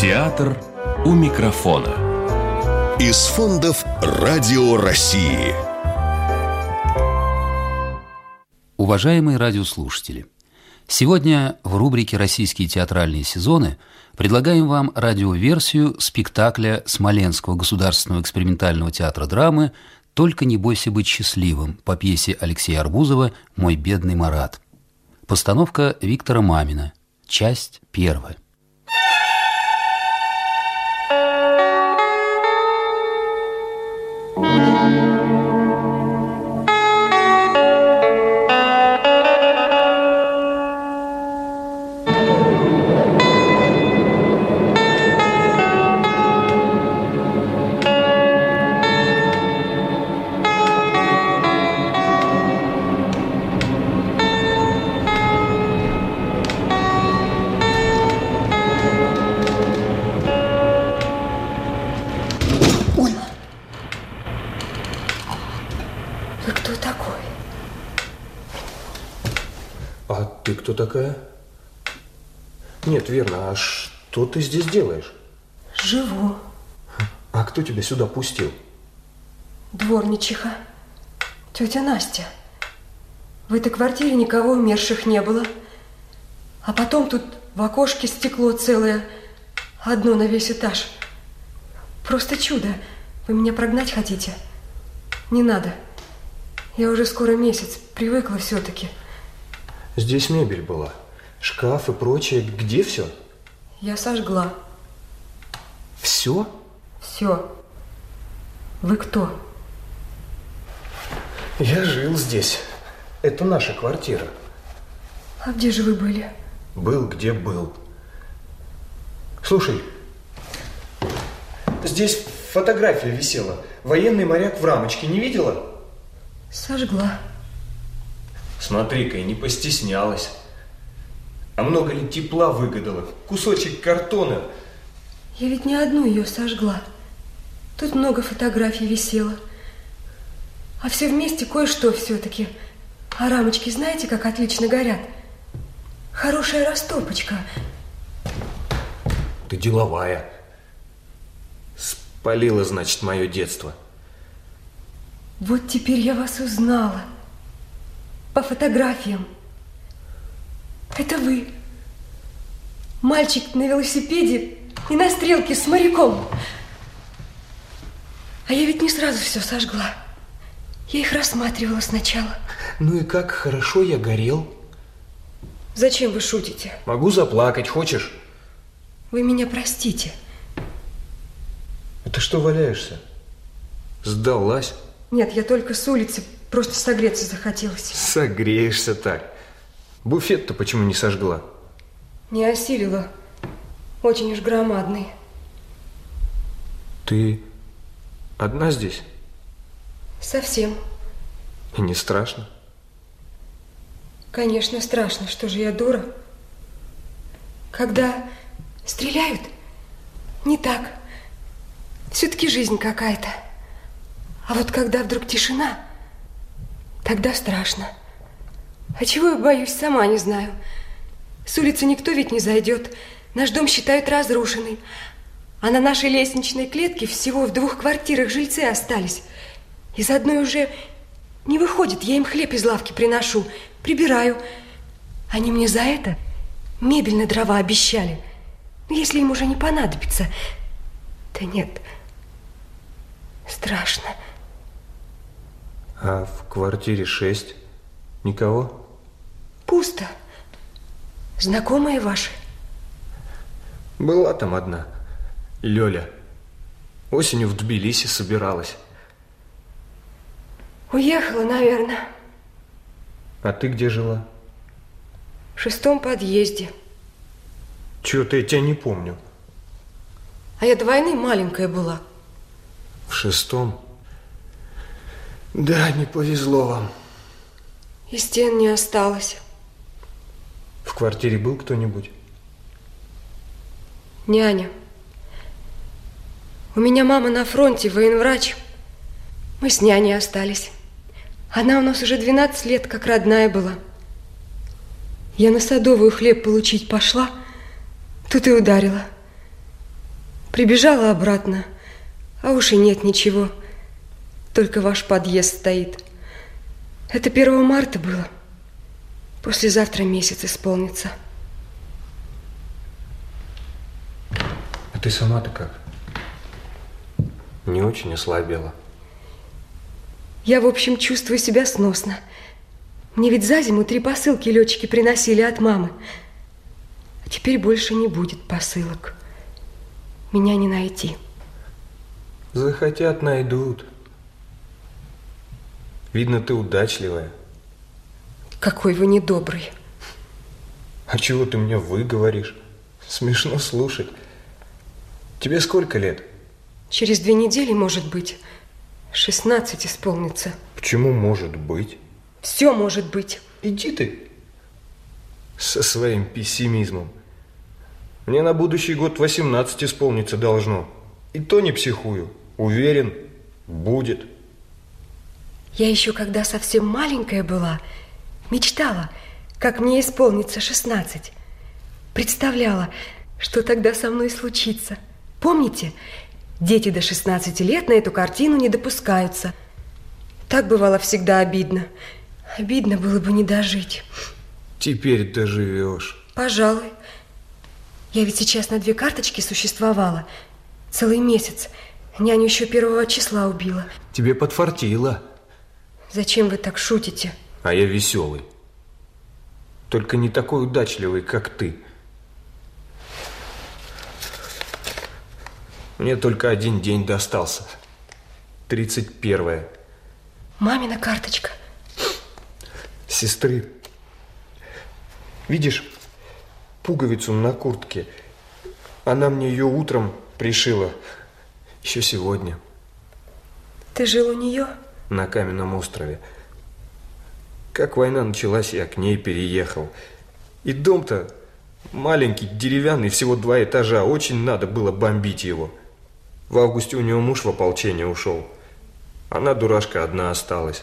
Театр у микрофона. Из фондов «Радио России». Уважаемые радиослушатели, сегодня в рубрике «Российские театральные сезоны» предлагаем вам радиоверсию спектакля Смоленского государственного экспериментального театра драмы «Только не бойся быть счастливым» по пьесе Алексея Арбузова «Мой бедный Марат». Постановка Виктора Мамина. Часть первая. Сюда пустил? Дворничиха. Тетя Настя. В этой квартире никого умерших не было. А потом тут в окошке стекло целое. Одно на весь этаж. Просто чудо. Вы меня прогнать хотите? Не надо. Я уже скоро месяц. Привыкла все-таки. Здесь мебель была, шкаф и прочее. Где все? Я сожгла. Все? Все. Вы кто? Я жил здесь. Это наша квартира. А где же вы были? Был где был. Слушай, здесь фотография висела. Военный моряк в рамочке. Не видела? Сожгла. Смотри-ка, и не постеснялась. А много ли тепла выгадала? Кусочек картона. Я ведь не одну ее сожгла. Тут много фотографий висело. А все вместе кое-что все-таки. А рамочки знаете, как отлично горят? Хорошая растопочка. Ты деловая. Спалила, значит, мое детство. Вот теперь я вас узнала. По фотографиям. Это вы. Мальчик на велосипеде и на стрелке с моряком. А я ведь не сразу все сожгла. Я их рассматривала сначала. Ну и как хорошо я горел. Зачем вы шутите? Могу заплакать, хочешь? Вы меня простите. Это что валяешься? Сдалась? Нет, я только с улицы, просто согреться захотелось. Согреешься так. Буфет-то почему не сожгла? Не осилила. Очень уж громадный. Ты одна здесь? Совсем. И не страшно? Конечно, страшно. Что же я дура? Когда стреляют, не так. Все-таки жизнь какая-то. А вот когда вдруг тишина, тогда страшно. А чего я боюсь, сама не знаю. С улицы никто ведь не зайдет. Наш дом считают разрушенный. А на нашей лестничной клетке всего в двух квартирах жильцы остались. Из одной уже не выходит. Я им хлеб из лавки приношу, прибираю. Они мне за это мебель на дрова обещали. Но если им уже не понадобится... Да нет, страшно. А в квартире шесть? Никого? Пусто. Знакомые ваши? Была там одна. Лёля. Осенью в Тбилиси собиралась. Уехала, наверное. А ты где жила? В шестом подъезде. Чего-то я тебя не помню. А я до войны маленькая была. В шестом? Да, не повезло вам. И стен не осталось. В квартире был кто-нибудь? Няня. У меня мама на фронте, военврач. Мы с няней остались. Она у нас уже 12 лет как родная была. Я на Садовую хлеб получить пошла, тут и ударила. Прибежала обратно, а уж и нет ничего. Только ваш подъезд стоит. Это 1 марта было. Послезавтра месяц исполнится. А ты сама-то как? Не очень ослабела. Я, в общем, чувствую себя сносно. Мне ведь за зиму три посылки летчики приносили от мамы. А теперь больше не будет посылок. Меня не найти. Захотят, найдут. Видно, ты удачливая. Какой вы недобрый. А чего ты мне вы говоришь? Смешно слушать. Тебе сколько лет? Через две недели, может быть, 16 исполнится. Почему может быть? Все может быть. Иди ты со своим пессимизмом. Мне на будущий год 18 исполниться должно. И то не психую. Уверен, будет. Я еще когда совсем маленькая была, мечтала, как мне исполнится 16. Представляла, что тогда со мной случится. Помните, дети до 16 лет на эту картину не допускаются. Так бывало всегда обидно. Обидно было бы не дожить. Теперь доживешь. Пожалуй. Я ведь сейчас на две карточки существовала. Целый месяц. Няню еще первого числа убила. Тебе подфартило. Зачем вы так шутите? А я веселый. Только не такой удачливый, как ты. Мне только один день достался. Тридцать первое. Мамина карточка. Сестры. Видишь пуговицу на куртке? Она мне ее утром пришила. Еще сегодня. Ты жил у нее? на каменном острове. Как война началась, я к ней переехал. И дом-то маленький, деревянный, всего два этажа. Очень надо было бомбить его. В августе у него муж в ополчение ушел. Она, дурашка, одна осталась.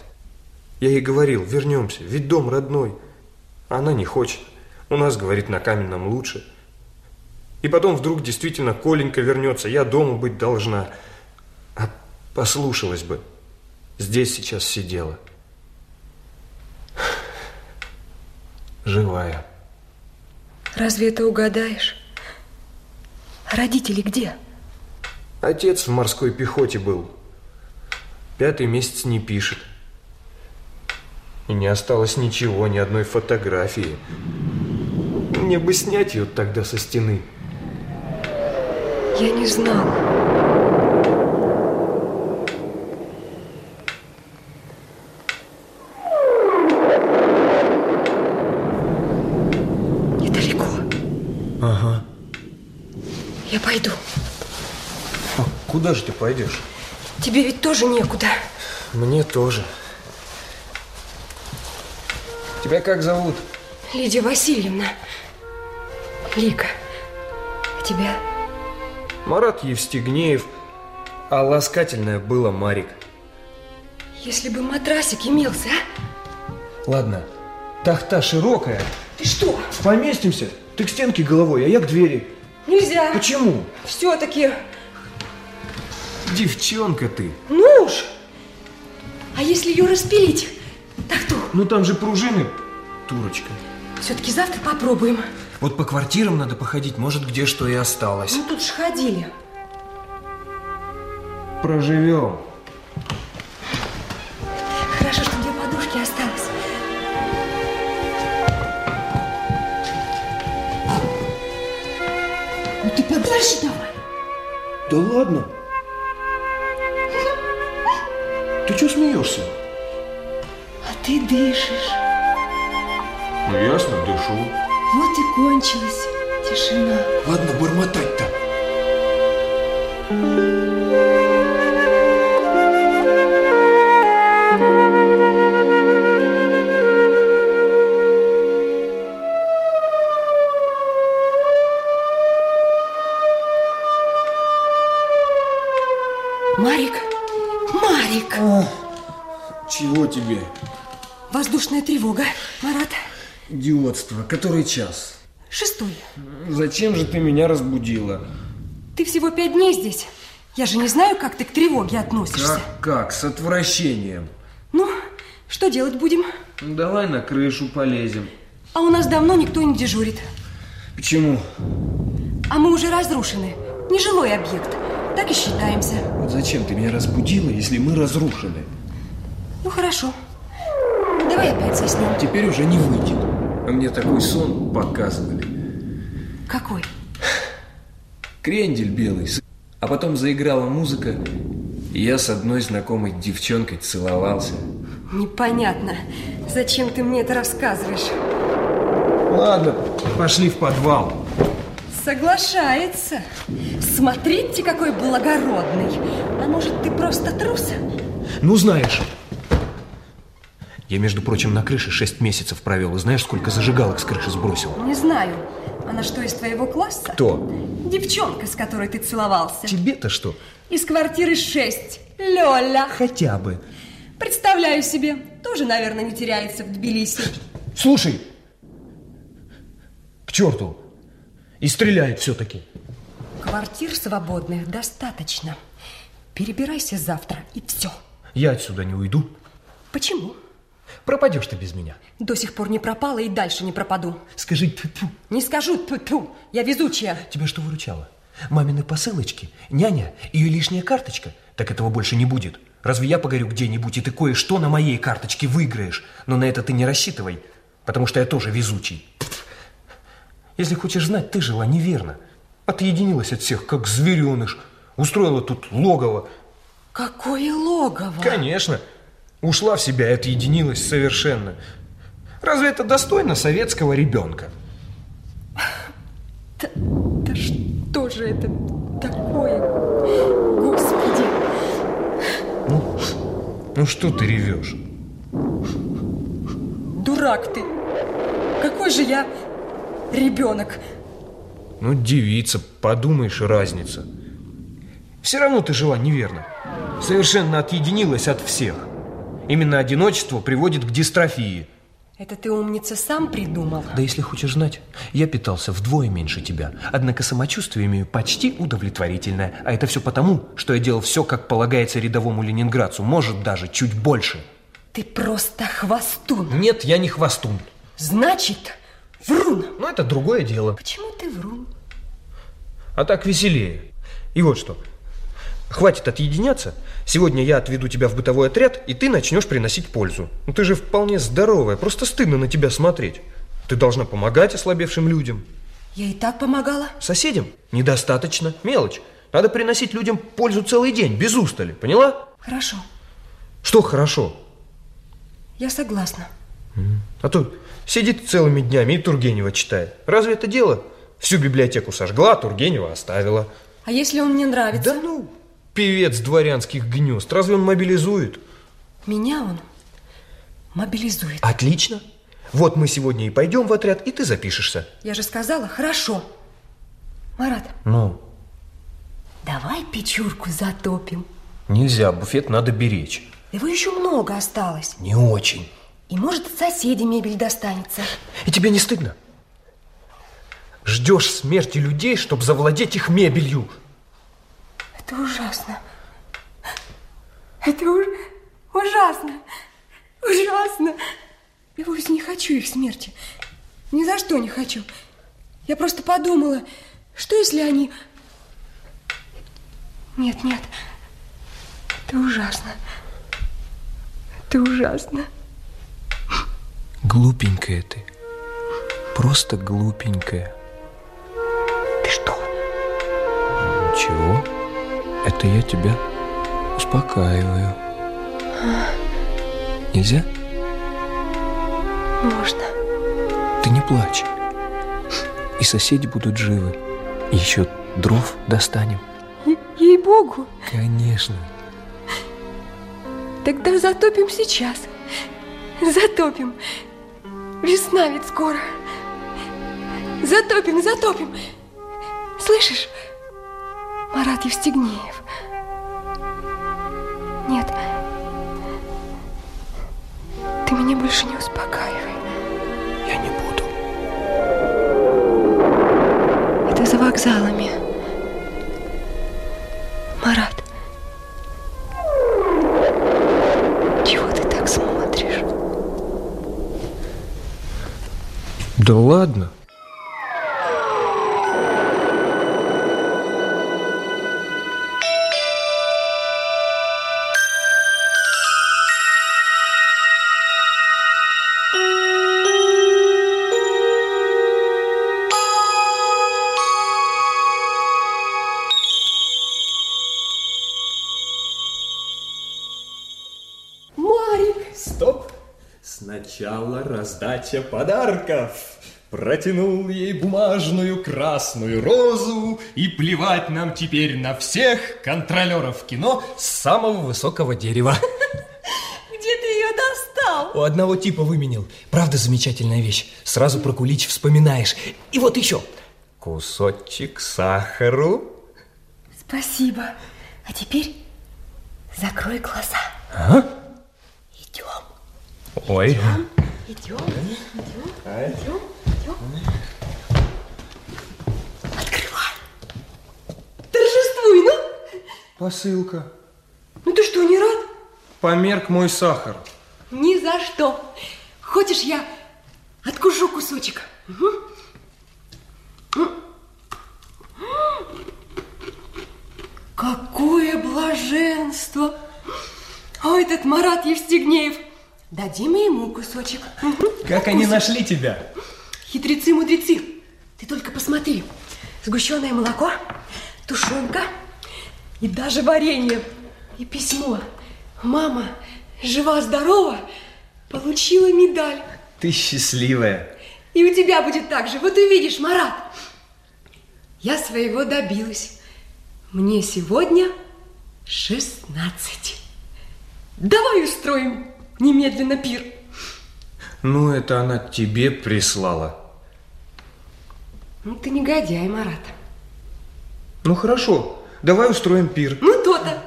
Я ей говорил, вернемся, ведь дом родной. Она не хочет. У нас, говорит, на каменном лучше. И потом вдруг действительно Коленька вернется. Я дома быть должна. А послушалась бы здесь сейчас сидела. Живая. Разве это угадаешь? Родители где? Отец в морской пехоте был. Пятый месяц не пишет. И не осталось ничего, ни одной фотографии. Мне бы снять ее тогда со стены. Я не знала. Куда же ты пойдешь? Тебе ведь тоже некуда. Мне тоже. Тебя как зовут? Лидия Васильевна. Лика. А тебя? Марат Евстигнеев. А ласкательное было Марик. Если бы матрасик имелся, а? Ладно. Тахта широкая. Ты что? Поместимся. Ты к стенке головой, а я к двери. Нельзя. Почему? Все-таки Девчонка ты. Ну уж. А если ее распилить? Так то. Ну там же пружины, турочка. Все-таки завтра попробуем. Вот по квартирам надо походить, может, где что и осталось. Ну тут же ходили. Проживем. Хорошо, что две подушки осталось. Ну ты подальше давай. Да ладно. Ты что смеешься? А ты дышишь. Ну, ясно, дышу. Вот и кончилась тишина. Ладно, бормотать-то. Тревога, Марат. Идиотство. Который час? Шестой. Зачем же ты меня разбудила? Ты всего пять дней здесь. Я же не знаю, как ты к тревоге относишься. Как, как? С отвращением. Ну, что делать будем? Давай на крышу полезем. А у нас давно никто не дежурит. Почему? А мы уже разрушены. Нежилой объект. Так и считаемся. Вот зачем ты меня разбудила, если мы разрушены? Ну, хорошо. Давай опять заснем. Теперь уже не выйдет. А мне такой сон показывали. Какой? Крендель белый. А потом заиграла музыка, и я с одной знакомой девчонкой целовался. Непонятно. Зачем ты мне это рассказываешь? Ладно, пошли в подвал. Соглашается. Смотрите, какой благородный. А может, ты просто трус? Ну, знаешь. Я, между прочим, на крыше шесть месяцев провел. И знаешь, сколько зажигалок с крыши сбросил? Не знаю. Она что, из твоего класса? Кто? Девчонка, с которой ты целовался. Тебе-то что? Из квартиры 6. Лёля. Хотя бы. Представляю себе. Тоже, наверное, не теряется в Тбилиси. Слушай, к черту. И стреляет все-таки. Квартир свободных достаточно. Перебирайся завтра, и все. Я отсюда не уйду. Почему? Пропадешь ты без меня. До сих пор не пропала и дальше не пропаду. Скажи, тьфу-тьфу, Не скажу тьфу-тьфу, я везучая. тебя что выручало? Мамины посылочки, няня, ее лишняя карточка? Так этого больше не будет. Разве я погорю где-нибудь, и ты кое-что на моей карточке выиграешь? Но на это ты не рассчитывай, потому что я тоже везучий. Если хочешь знать, ты жила неверно. Отъединилась от всех, как звереныш. Устроила тут логово. Какое логово? Конечно. Ушла в себя и отъединилась совершенно. Разве это достойно советского ребенка? Да, да что же это такое? Господи. Ну что ты ревешь? Дурак ты. Какой же я ребенок. Ну, девица, подумаешь, разница. Все равно ты жила неверно. Совершенно отъединилась от всех. Именно одиночество приводит к дистрофии. Это ты, умница, сам придумал? Да если хочешь знать, я питался вдвое меньше тебя. Однако самочувствие имею почти удовлетворительное. А это все потому, что я делал все, как полагается рядовому ленинградцу. Может, даже чуть больше. Ты просто хвостун. Нет, я не хвостун. Значит, врун. Но это другое дело. Почему ты врун? А так веселее. И вот что. Хватит отъединяться. Сегодня я отведу тебя в бытовой отряд, и ты начнешь приносить пользу. Ну ты же вполне здоровая, просто стыдно на тебя смотреть. Ты должна помогать ослабевшим людям. Я и так помогала. Соседям недостаточно. Мелочь. Надо приносить людям пользу целый день, без устали. Поняла? Хорошо, Что хорошо? я согласна. А то сидит целыми днями и Тургенева читает. Разве это дело? Всю библиотеку сожгла, Тургенева оставила. А если он мне нравится? Да ну, певец дворянских гнезд. Разве он мобилизует? Меня он мобилизует. Отлично. Вот мы сегодня и пойдем в отряд, и ты запишешься. Я же сказала, хорошо. Марат, Ну, давай печурку затопим. нельзя, буфет надо беречь. Его еще много осталось. Не очень. И может от соседей мебель достанется. И тебе не стыдно? Ждешь смерти людей, чтобы завладеть их мебелью. Это ужасно. Это уж- ужасно. Ужасно. Я вовсе не хочу их смерти. Ни за что не хочу. Я просто подумала, что если они... Нет, нет. Это ужасно. Это ужасно. Глупенькая ты. Просто глупенькая. Ты что? Ничего. Это я тебя успокаиваю. Нельзя? Можно. Ты не плачь. И соседи будут живы. И еще дров достанем. Ей-богу. Конечно. Тогда затопим сейчас. Затопим. Весна ведь скоро. Затопим, затопим. Слышишь? Марат Евстигнеев. Стоп! Сначала раздача подарков. Протянул ей бумажную красную розу И плевать нам теперь на всех контролеров кино с самого высокого дерева Где ты ее достал? У одного типа выменил. Правда замечательная вещь. Сразу про кулич вспоминаешь. И вот еще. Кусочек сахару Спасибо. А теперь закрой глаза. А? Идем, Ой, идем, идем, идем, идем. Открывай. Торжествуй, ну. Посылка. Ну ты что, не рад? Померк мой сахар. Ни за что. Хочешь, я откушу кусочек? Какое блаженство! Ой, этот Марат Евстигнеев. Дадим и ему кусочек. Как они нашли тебя? Хитрецы-мудрецы, ты только посмотри. Сгущенное молоко, тушенка и даже варенье. И письмо. Мама, жива-здорова, получила медаль. Ты счастливая. И у тебя будет так же. Вот увидишь, Марат. Я своего добилась. Мне сегодня 16. Давай устроим немедленно пир. Ну, это она тебе прислала. Ну, ты негодяй, Марат. Ну, хорошо. Давай устроим пир. Ну, то-то.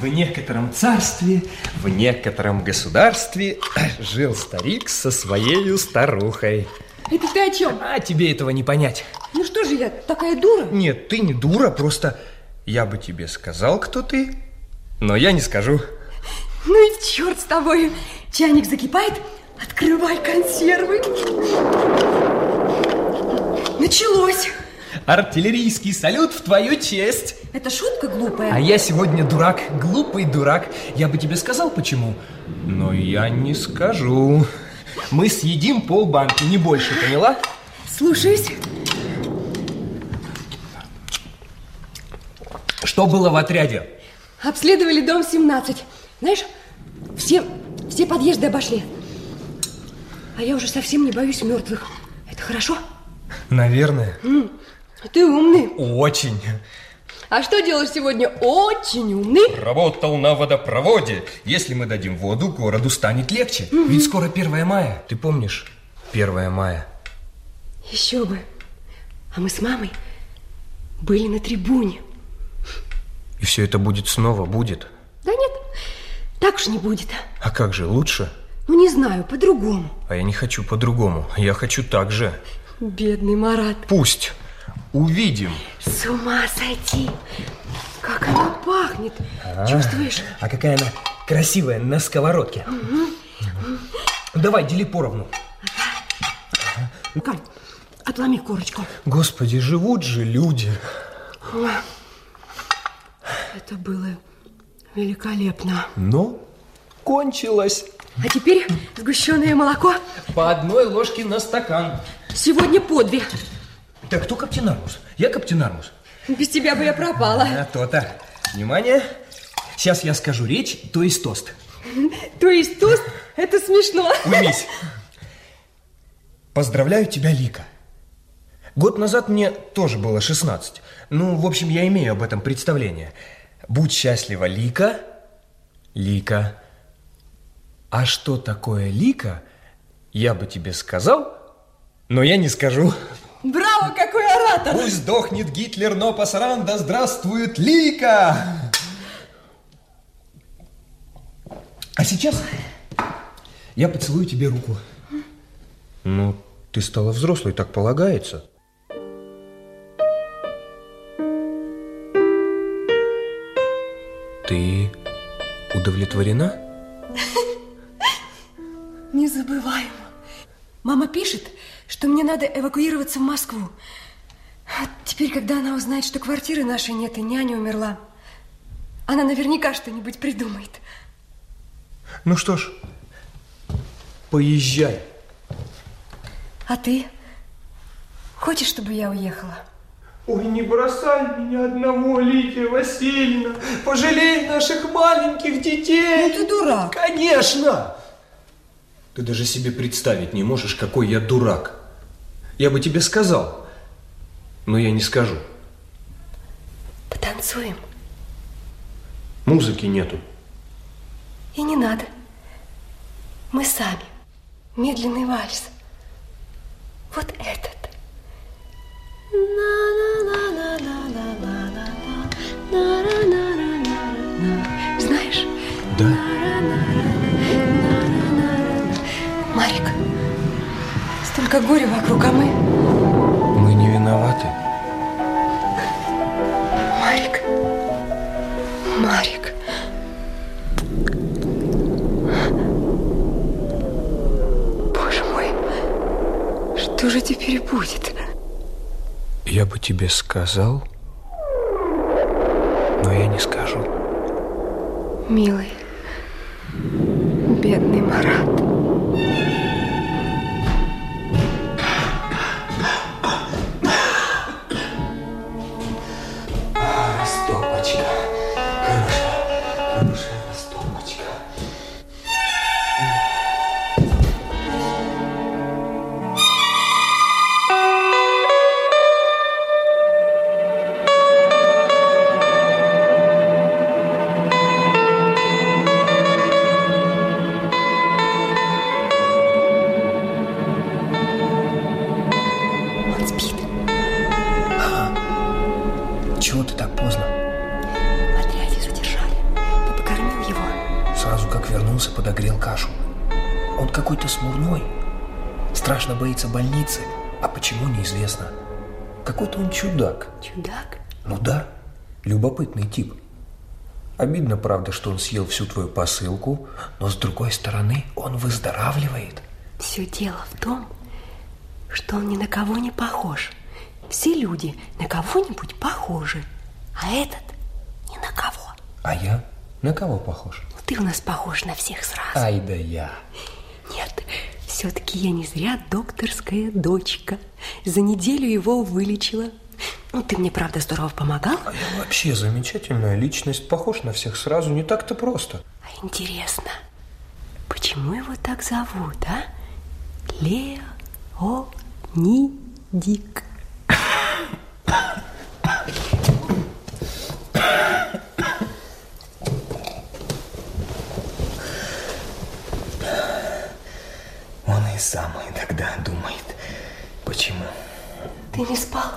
В некотором царстве, в некотором государстве жил старик со своей старухой. Это ты о чем? А тебе этого не понять. Ну что же я, такая дура? Нет, ты не дура, просто я бы тебе сказал, кто ты, но я не скажу. Ну и черт с тобой. Чайник закипает, открывай консервы. Началось. Артиллерийский салют в твою честь. Это шутка глупая. А я сегодня дурак, глупый дурак. Я бы тебе сказал, почему. Но я не скажу. Мы съедим полбанки, не больше, поняла? Слушаюсь. Что было в отряде? Обследовали дом 17. Знаешь, все, все подъезды обошли. А я уже совсем не боюсь мертвых. Это хорошо? Наверное. Ты умный. Очень. А что делаешь сегодня? Очень умный. Работал на водопроводе. Если мы дадим воду, городу станет легче. Ведь скоро 1 мая. Ты помнишь? 1 мая. Еще бы. А мы с мамой были на трибуне. И все это будет снова, будет. Так уж не будет. А как же, лучше? Ну, не знаю, по-другому. А я не хочу по-другому. Я хочу так же. Бедный Марат. Пусть. Увидим. С ума сойти. Как она пахнет. Чувствуешь? А какая она красивая на сковородке. Давай, дели поровну. Каль, отломи корочку. Господи, живут же люди. Это было великолепно. Но кончилось. А теперь сгущенное молоко. По одной ложке на стакан. Сегодня по две. Так кто Каптенармус? Я Каптенармус. Без тебя бы я пропала. А то-то. Внимание. Сейчас я скажу речь, то есть тост. То есть тост, это смешно. Уймись. Поздравляю тебя, Лика. Год назад мне тоже было 16. Ну, в общем, я имею об этом представление. Будь счастлива, Лика. Лика. А что такое Лика, я бы тебе сказал, но я не скажу. Браво, какой оратор! Пусть сдохнет Гитлер, но пасаран, да здравствует Лика! А сейчас я поцелую тебе руку. Ну, ты стала взрослой, так полагается. Ты удовлетворена? Незабываемо. Мама пишет, что мне надо эвакуироваться в Москву. А теперь, когда она узнает, что квартиры нашей нет и няня умерла, она наверняка что-нибудь придумает. Ну что ж, поезжай. А ты? Хочешь, чтобы я уехала? Ой, не бросай меня одного, Лидия Васильевна. Пожалей наших маленьких детей. Ну ты дурак. Конечно. Ты даже себе представить не можешь, какой я дурак. Я бы тебе сказал, но я не скажу. Потанцуем. Музыки нету. И не надо. Мы сами. Медленный вальс. Вот этот. Знаешь? Да. Марик, столько горя вокруг, а мы... Мы не виноваты. Марик. Марик. Боже мой, что же теперь будет? Я бы тебе сказал, но я не скажу. Милый, бедный Марат. Любопытный тип. Обидно, правда, что он съел всю твою посылку, но с другой стороны он выздоравливает. Все дело в том, что он ни на кого не похож. Все люди на кого-нибудь похожи, а этот ни на кого. А я на кого похож? Ну, ты у нас похож на всех сразу. Ай да я. Нет, все-таки я не зря докторская дочка. За неделю его вылечила. Ну, ты мне, правда, здорово помогал. А я вообще замечательная личность, похож на всех сразу, не так-то просто. А интересно, почему его так зовут, а? Леонидик. Он и сам иногда думает, почему. Ты не спал?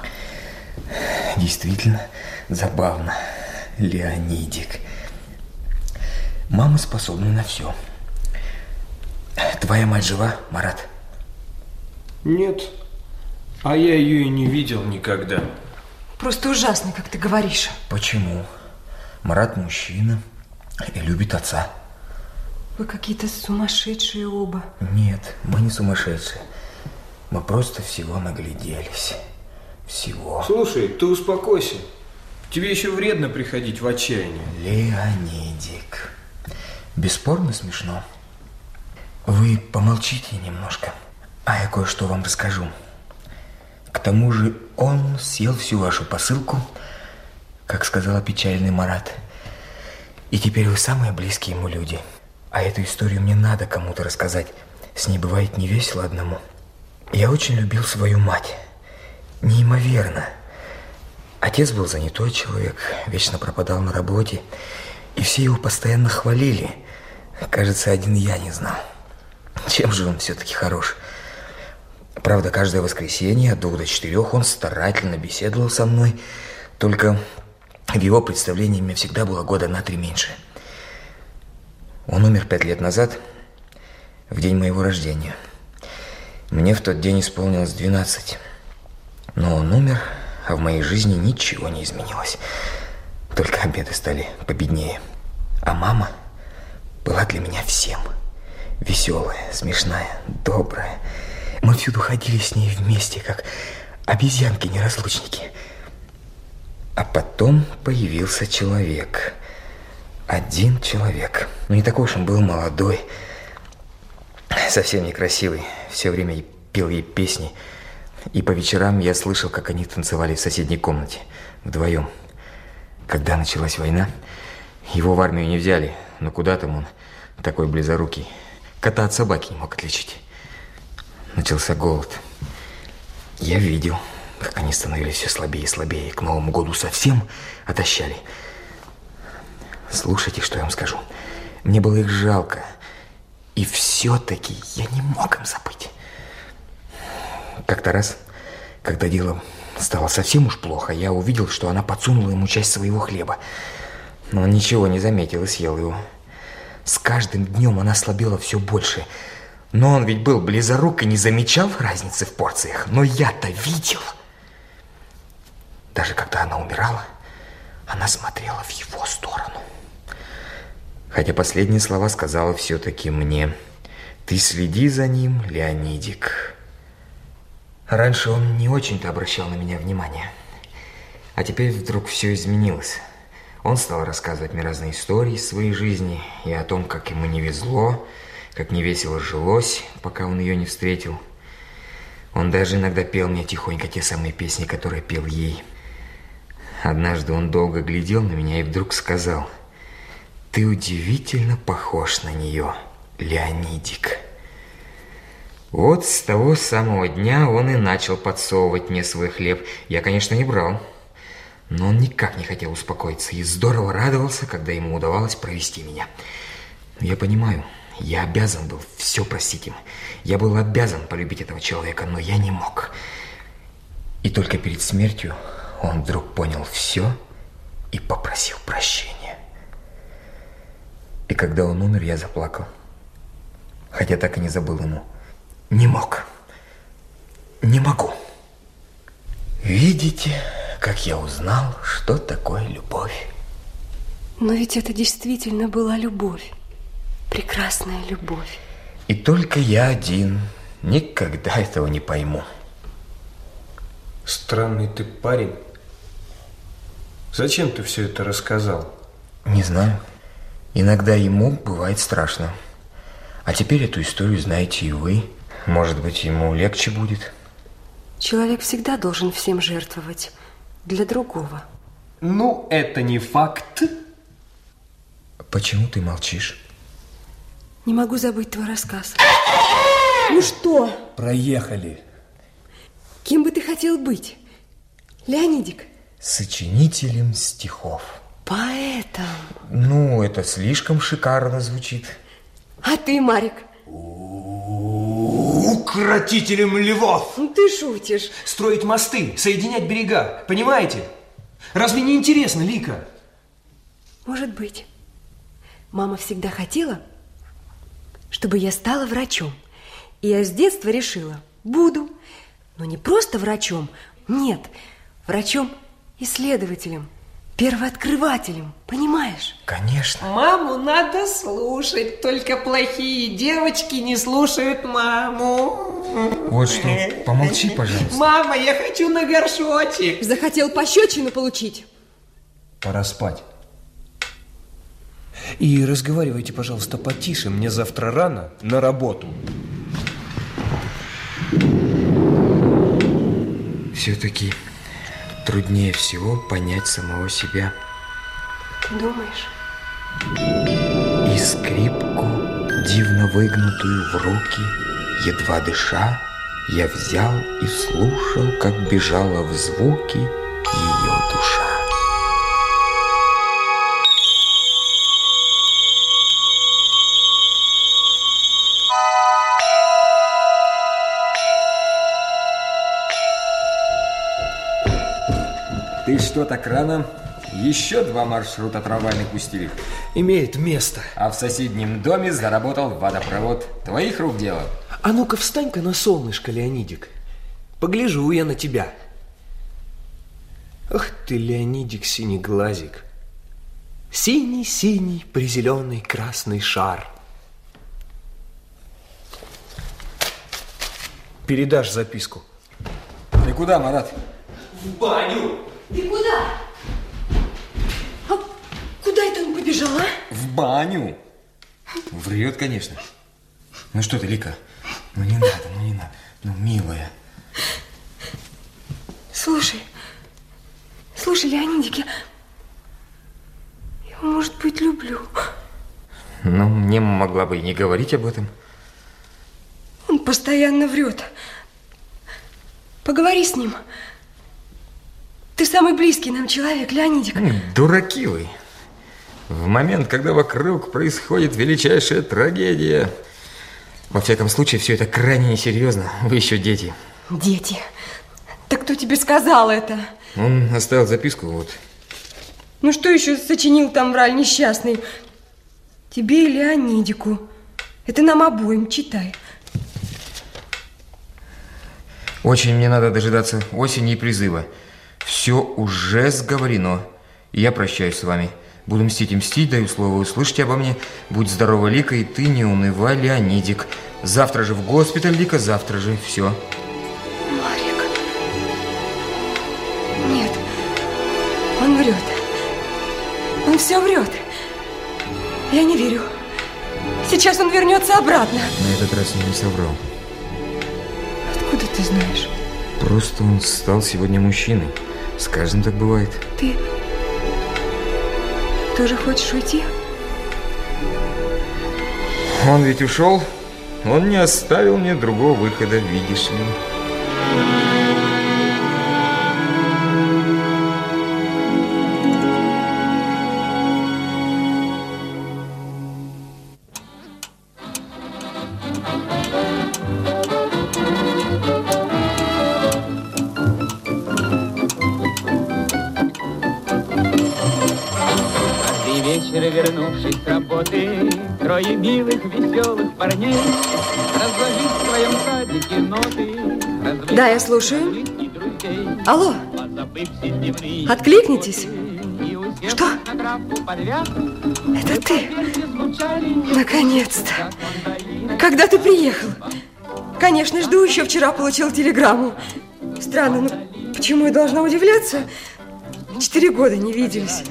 Действительно забавно, Леонидик. Мама способна на все. Твоя мать жива, Марат? Нет, а я ее и не видел никогда. Просто ужасно, как ты говоришь. Почему? Марат мужчина и любит отца. Вы какие-то сумасшедшие оба. Нет, мы не сумасшедшие. Мы просто всего нагляделись. Всего. Слушай, ты успокойся. Тебе еще вредно приходить в отчаяние. Леонидик. Бесспорно смешно. Вы помолчите немножко, а я кое-что вам расскажу. К тому же он съел всю вашу посылку, как сказал печальный Марат. И теперь вы самые близкие ему люди. А эту историю мне надо кому-то рассказать. С ней бывает не весело одному. Я очень любил свою мать. Неимоверно. Отец был занятой человек, вечно пропадал на работе, и все его постоянно хвалили. Кажется, один я не знал. Чем же он все-таки хорош? Правда, каждое воскресенье от двух до четырех он старательно беседовал со мной, только в его представлении мне всегда было года на три меньше. Он умер пять лет назад, в день моего рождения. Мне в тот день исполнилось 12. Но он умер, а в моей жизни ничего не изменилось. Только обеды стали победнее. А мама была для меня всем. Веселая, смешная, добрая. Мы всюду ходили с ней вместе, как обезьянки-неразлучники. А потом появился человек. Один человек. Ну, не такой уж он был молодой. Совсем некрасивый. Все время пел ей песни. И по вечерам я слышал, как они танцевали в соседней комнате. Вдвоем. Когда началась война, его в армию не взяли. Но куда там он, такой близорукий. Кота от собаки не мог отличить. Начался голод. Я видел, как они становились все слабее и слабее. К Новому году совсем отощали. Слушайте, что я вам скажу. Мне было их жалко. И все-таки я не мог им забыть. Как-то раз, когда дело стало совсем уж плохо, я увидел, что она подсунула ему часть своего хлеба. Но он ничего не заметил и съел его. С каждым днем она слабела все больше. Но он ведь был близорук и не замечал разницы в порциях. Но я-то видел. Даже когда она умирала, она смотрела в его сторону. Хотя последние слова сказала все-таки мне. Ты следи за ним, Леонидик. Раньше он не очень-то обращал на меня внимание. А теперь вдруг все изменилось. Он стал рассказывать мне разные истории из своей жизни и о том, как ему не везло, как невесело жилось, пока он ее не встретил. Он даже иногда пел мне тихонько те самые песни, которые пел ей. Однажды он долго глядел на меня и вдруг сказал, «Ты удивительно похож на нее, Леонидик». Вот с того самого дня он и начал подсовывать мне свой хлеб. Я, конечно, не брал, но он никак не хотел успокоиться и здорово радовался, когда ему удавалось провести меня. Я понимаю, я обязан был все простить им. Я был обязан полюбить этого человека, но я не мог. И только перед смертью он вдруг понял все и попросил прощения. И когда он умер, я заплакал. Хотя так и не забыл ему. Не мог. Не могу. Видите, как я узнал, что такое любовь. Но ведь это действительно была любовь. Прекрасная любовь. И только я один никогда этого не пойму. Странный ты парень. Зачем ты все это рассказал? Не знаю. Иногда ему бывает страшно. А теперь эту историю знаете и вы. Может быть, ему легче будет. Человек всегда должен всем жертвовать для другого. Ну, это не факт. Почему ты молчишь? Не могу забыть твой рассказ. Ну что? Проехали. Кем бы ты хотел быть? Леонидик? Сочинителем стихов. Поэтом. Ну, это слишком шикарно звучит. А ты, Марик? Укротителем львов. Ну ты шутишь. Строить мосты, соединять берега. Понимаете? Разве не интересно, Лика? Может быть. Мама всегда хотела, чтобы я стала врачом. И я с детства решила, буду. Но не просто врачом, нет, врачом-исследователем, первооткрывателем, понимаешь? Конечно. Маму надо слушать, только плохие девочки не слушают маму. Вот что, помолчи, пожалуйста. Мама, я хочу на горшочек. Захотел пощечину получить. Пора спать. И разговаривайте, пожалуйста, потише. Мне завтра рано на работу. Все-таки труднее всего понять самого себя. Думаешь? И скрипку, дивно выгнутую в руки, едва дыша, я взял и слушал, как бежала в звуки что так рано? Еще два маршрута трамвайных пустили. Имеет место. А в соседнем доме заработал водопровод. Твоих рук дело. А ну-ка встань-ка на солнышко, Леонидик. Погляжу я на тебя. Ах ты, Леонидик, синеглазик. Синий-синий, призеленый красный шар. передашь записку. Ты куда, Марат? В баню! Ты куда? А куда это он побежал, а? В баню. Врет, конечно. Ну что ты, Лика? Ну не надо, ну не надо. Ну, милая. Слушай, слушай, Леонидик, я... Я, может быть, люблю. Ну, мне могла бы и не говорить об этом. Он постоянно врет. Поговори с ним. Ты самый близкий нам человек, Леонидик. Дураки вы. В момент, когда вокруг происходит величайшая трагедия. Во всяком случае, все это крайне несерьезно. Вы еще дети. Дети. Так кто тебе сказал это? Он оставил записку, вот. Ну что еще сочинил там враль несчастный? Тебе и Леонидику. Это нам обоим, читай. Очень мне надо дожидаться осени и призыва. Все уже сговорено. Я прощаюсь с вами. Буду мстить и мстить, даю слово, услышьте обо мне. Будь здорова, Лика, и ты не унывай, Леонидик. Завтра же в госпиталь, Лика, завтра же. Все. Марик. Нет, он врет. Он все врет. Я не верю. Сейчас он вернется обратно. На этот раз он не соврал. Откуда ты знаешь? Просто он стал сегодня мужчиной. С каждым так бывает. Ты тоже хочешь уйти? Он ведь ушел. Он не оставил мне другого выхода, видишь ли. Я слушаю. Алло, откликнитесь. Что? Это ты? Наконец-то. Когда ты приехал? Конечно, жду, еще вчера получил телеграмму. Странно, ну почему я должна удивляться? Четыре года не виделись.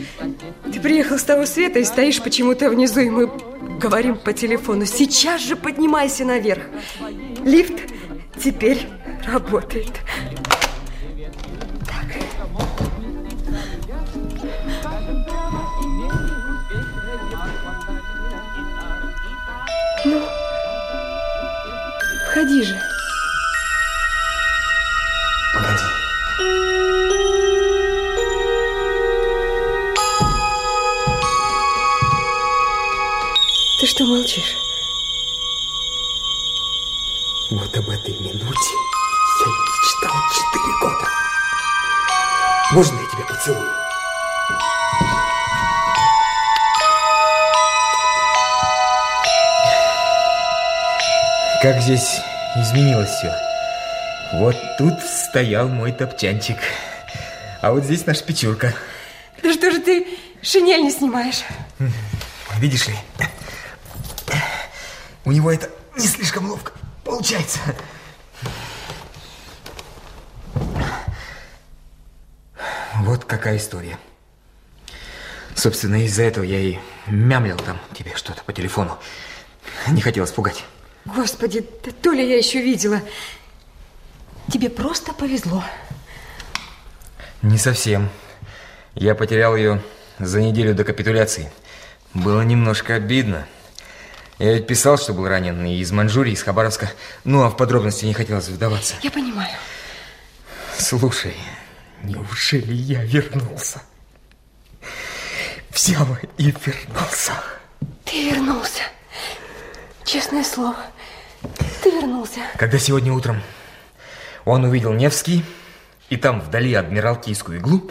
Ты приехал с того света и стоишь почему-то внизу, и мы говорим по телефону. Сейчас же поднимайся наверх. Лифт теперь работает. Поцелую? Как здесь изменилось все. Вот тут стоял мой топчанчик. А вот здесь наша печурка. Да что же ты шинель не снимаешь? Видишь ли, у него это не слишком ловко получается. Вот какая история. Собственно, из-за этого я и мямлил там тебе что-то по телефону. Не хотел испугать. Господи, да то ли я еще видела. Тебе просто повезло. Не совсем. Я потерял ее за неделю до капитуляции. Было немножко обидно. Я ведь писал, что был ранен и из Маньчжурии, из Хабаровска. Ну, а в подробности не хотелось вдаваться. Я понимаю. Слушай, неужели я вернулся? Взял и вернулся. Ты вернулся. Честное слово. Ты вернулся. Когда сегодня утром он увидел Невский, и там вдали Адмиралтейскую иглу,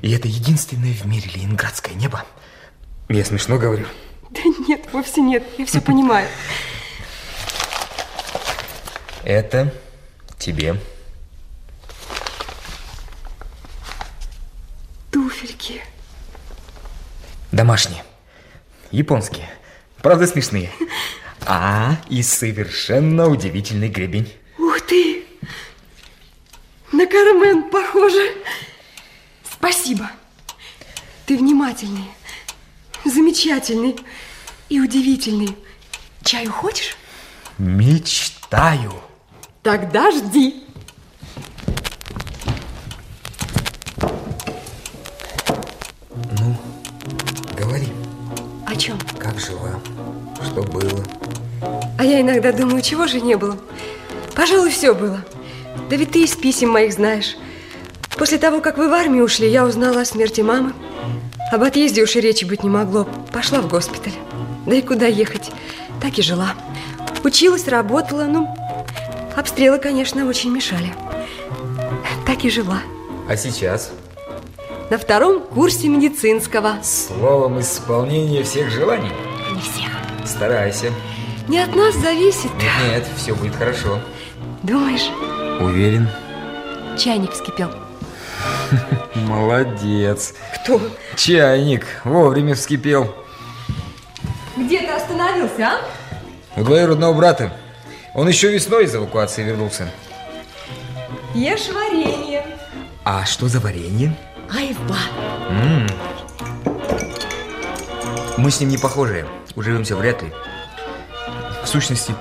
и это единственное в мире ленинградское небо. Я смешно говорю. Да нет, вовсе нет. Я все понимаю. Это тебе. Туфельки. Домашние. Японские. Правда смешные. А, и совершенно удивительный гребень. Ух ты! На Кармен похоже. Спасибо. Ты внимательный, замечательный и удивительный. Чаю хочешь? Мечтаю. Тогда жди. О чем? как жила, что было. А я иногда думаю, чего же не было. Пожалуй, все было. Да ведь ты из писем моих знаешь. После того, как вы в армию ушли, я узнала о смерти мамы. Об отъезде уж и речи быть не могло. Пошла в госпиталь. Да и куда ехать? Так и жила. Училась, работала, ну... Обстрелы, конечно, очень мешали. Так и жила. А сейчас? На втором курсе медицинского. Словом, исполнение всех желаний? Не всех. Старайся. Не от нас зависит. Нет, нет, все будет хорошо. Думаешь, Уверен? чайник вскипел? Молодец. Кто? Чайник вовремя вскипел. Где ты остановился, а? У двоюродного брата. Он еще весной из эвакуации вернулся. Ешь варенье. А что за варенье? Айва. М. Мы с ним не похожи. Уживемся вряд ли. В сущности,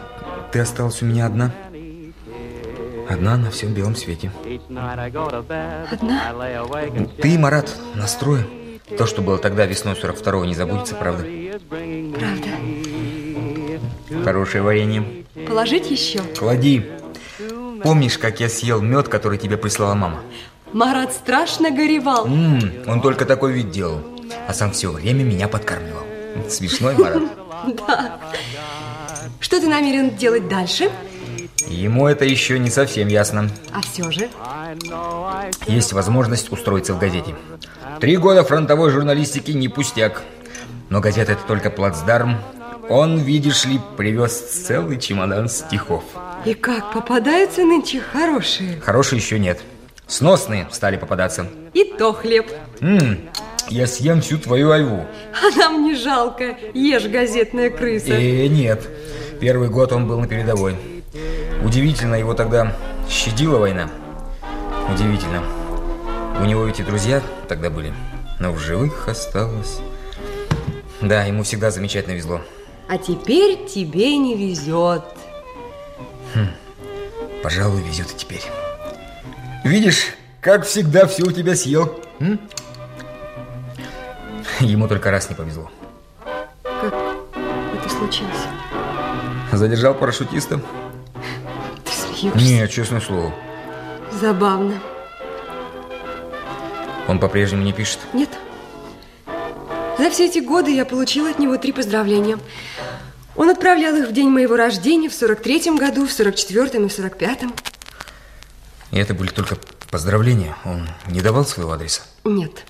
ты осталась у меня одна. Одна на всем белом свете. Одна? Ты, Марат, настрой. То, что было тогда весной 42-го, не забудется, правда? Правда. Хорошее варенье. Положить еще? Клади. Помнишь, как я съел мед, который тебе прислала мама? Марат страшно горевал. М, он только такой вид делал, а сам все время меня подкармливал. Смешной Марат. Да. Что ты намерен делать дальше? Ему это еще не совсем ясно. А все же? Есть возможность устроиться в газете. Три года фронтовой журналистики не пустяк. Но газета это только плацдарм. Он, видишь ли, привез целый чемодан стихов. И как, попадаются нынче хорошие? Хорошие еще нет. Сносные стали попадаться. И то хлеб. М, я съем всю твою айву. А нам не жалко. Ешь, газетная крыса. Э, нет. Первый год он был на передовой. Удивительно, его тогда щадила война. Удивительно. У него ведь и друзья тогда были. Но в живых осталось. Да, ему всегда замечательно везло. А теперь тебе не везет. Пожалуй, везет и теперь. Видишь, как всегда все у тебя съел. м? Ему только раз не повезло. Как это случилось? Задержал парашютиста? Ты смеешься? Нет, честное слово. Забавно. Он по-прежнему не пишет. Нет. За все эти годы я получила от него три поздравления. Он отправлял их в день моего рождения в 43-м году, в 44-м и в 45-м. И это были только поздравления. Он не давал своего адреса. Нет.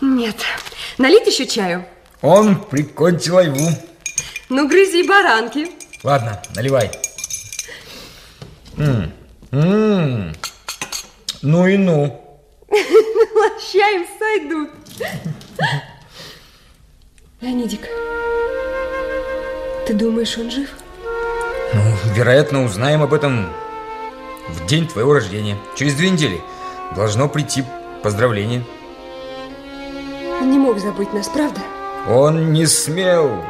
Нет. Налить еще чаю? Он прикончил айву. Ну, грызи баранки. Ладно, наливай. М, м. Ну и ну. Чаем сойдут. Леонидик, ты думаешь, он жив? Ну, вероятно, узнаем об этом в день твоего рождения. Через две недели должно прийти поздравление. Он не мог забыть нас, правда? Он не смел.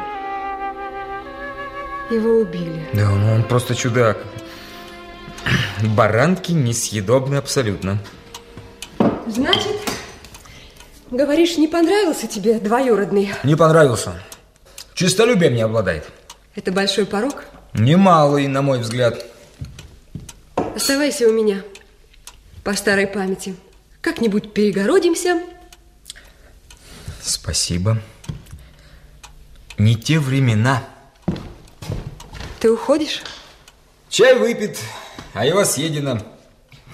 Его убили. Да, ну он просто чудак. Баранки несъедобны абсолютно. Значит, говоришь, не понравился тебе двоюродный? Не понравился. Чистолюбием не обладает. Это большой порог? Немалый, на мой взгляд. Оставайся у меня по старой памяти. Как-нибудь перегородимся. Спасибо. Не те времена. Ты уходишь? Чай выпит, а его съедено.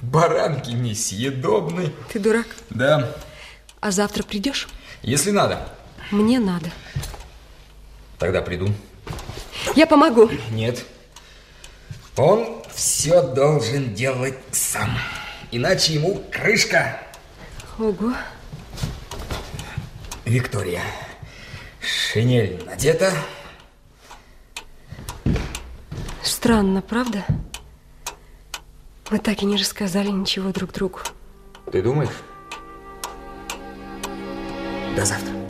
Баранки несъедобны. Ты дурак. Да, А завтра придешь? если надо. Мне надо. Тогда приду. Я помогу. Нет. Он все должен делать сам. Иначе ему крышка. Ого. Виктория. Шинель надета. Странно, правда? Мы так и не рассказали ничего друг другу. Ты думаешь? До завтра.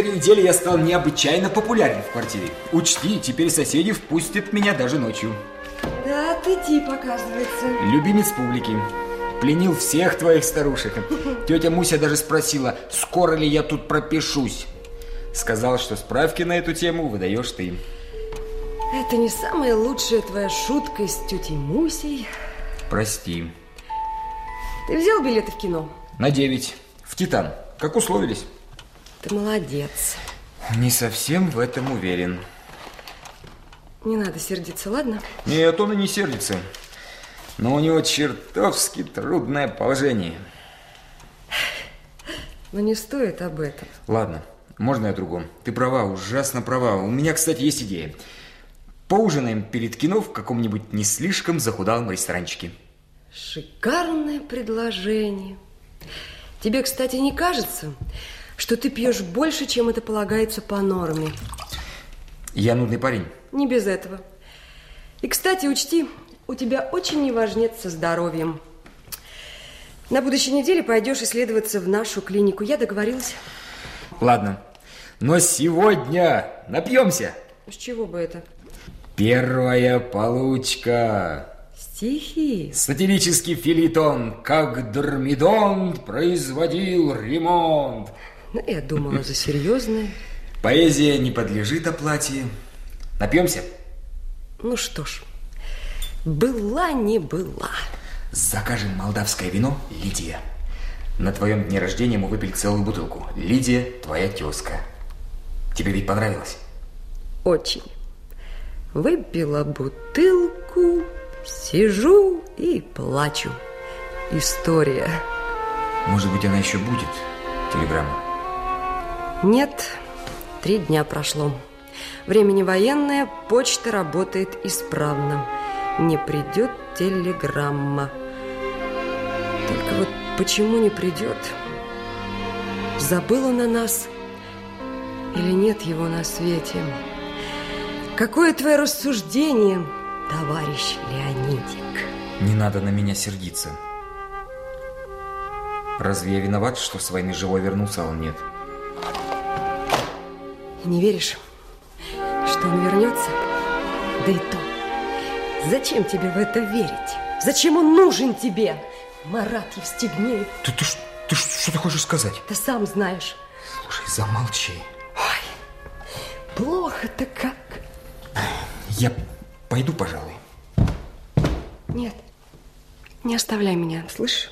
За эти три недели я стал необычайно популярен в квартире. Учти, теперь соседи впустят меня даже ночью. Да, ты тип, оказывается. Любимец публики. Пленил всех твоих старушек. Тетя Муся даже спросила, скоро ли я тут пропишусь. Сказал, что справки на эту тему выдаешь ты. Это не самая лучшая твоя шутка с тетей Мусей. Прости. Ты взял билеты в кино? На 9. В Титан. Как условились. Ты молодец. Не совсем в этом уверен. Не надо сердиться, ладно? Нет, он и не сердится. Но у него чертовски трудное положение. Но не стоит об этом. Ладно, можно о другом. Ты права, ужасно права. У меня, кстати, есть идея. Поужинаем перед кино в каком-нибудь не слишком захудалом ресторанчике. Шикарное предложение. Тебе, кстати, не кажется, что ты пьешь больше, чем это полагается по норме? Я нудный парень. Не без этого. И, кстати, учти, у тебя очень неважнец со здоровьем. На будущей неделе пойдешь исследоваться в нашу клинику. Я договорилась. Ладно. Но сегодня напьемся. С чего бы это? Первая получка. Стихи. Сатирический филитон, как Дормидон производил ремонт. Ну, я думала за серьезное. Поэзия не подлежит оплате. Напьемся? Ну что ж, была не была. Закажем молдавское вино, Лидия. На твоем дне рождения мы выпили целую бутылку. Лидия, твоя тезка. Тебе ведь понравилось? Очень. Выпила бутылку, сижу и плачу. История. Может быть, она еще будет? Телеграмма. Нет, три дня прошло. Времени военное, почта работает исправно. Не придет телеграмма. Только вот почему не придет? Забыл он о нас или нет его на свете? Какое твое рассуждение, товарищ Леонидик? Не надо на меня сердиться. Разве я виноват, что с войны живой вернулся, а он нет? Не веришь, что он вернется? Да и то. Зачем тебе в это верить? Зачем он нужен тебе? Марат Евстигнеев. Ты, ты, ты что ты хочешь сказать? Ты сам знаешь. Слушай, замолчи. Плохо-то как. Я пойду, пожалуй. Нет, не оставляй меня, слышишь?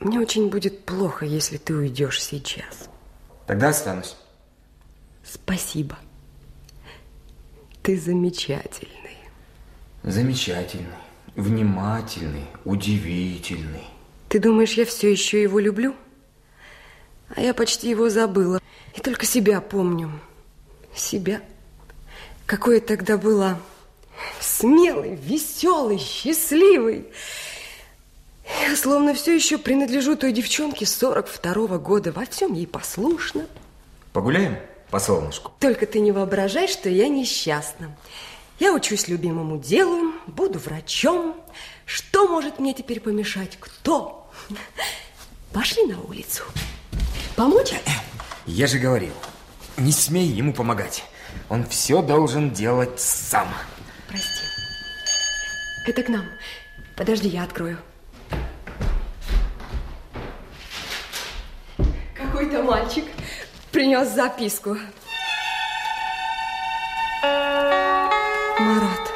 Мне очень будет плохо, если ты уйдешь сейчас. Тогда останусь. Спасибо. Ты замечательный. Замечательный, внимательный, удивительный. Ты думаешь, я все еще его люблю? А я почти его забыла. И только себя помню. Себя. Какой я тогда была. Смелый, веселый, счастливый. Словно все еще принадлежу той девчонке 42-го года. Во всем ей послушна. Погуляем по солнышку? Только ты не воображай, что я несчастна. Я учусь любимому делу, буду врачом. Что может мне теперь помешать? Кто? Пошли на улицу. Помочь? Я же говорил, не смей ему помогать. Он все должен делать сам. Прости. Это к нам. Подожди, я открою. Какой-то мальчик принес записку. Марат.